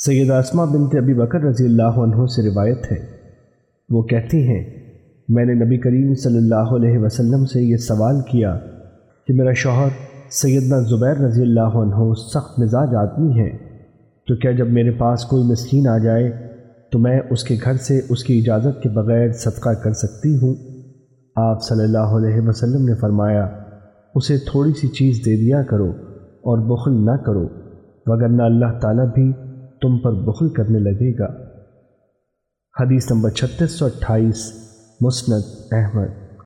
سید اسما بنت ابی بکر رضی اللہ عنہ سے روایت ہے۔ وہ کہتی ہیں، میں نے نبی کریم صلی اللہ علیہ وسلم سے یہ سوال کیا کہ میرا شوہر سیدنا زبیر رضی اللہ عنہ سخت مزاج آدمی ہے، تو کیا جب میرے پاس کوئی مسکین آ جائے تو میں اس کے گھر سے اس کی اجازت کے بغیر صدقہ کر سکتی ہوں؟ آپ صلی اللہ علیہ وسلم نے فرمایا، اسے تھوڑی سی چیز دے دیا کرو اور بخل نہ کرو، وگرنہ اللہ تعالیٰ بھی تم پر بخل کرنے لگے گا۔ حدیث نمبر چھتیس سو اٹھائیس مسند احمد۔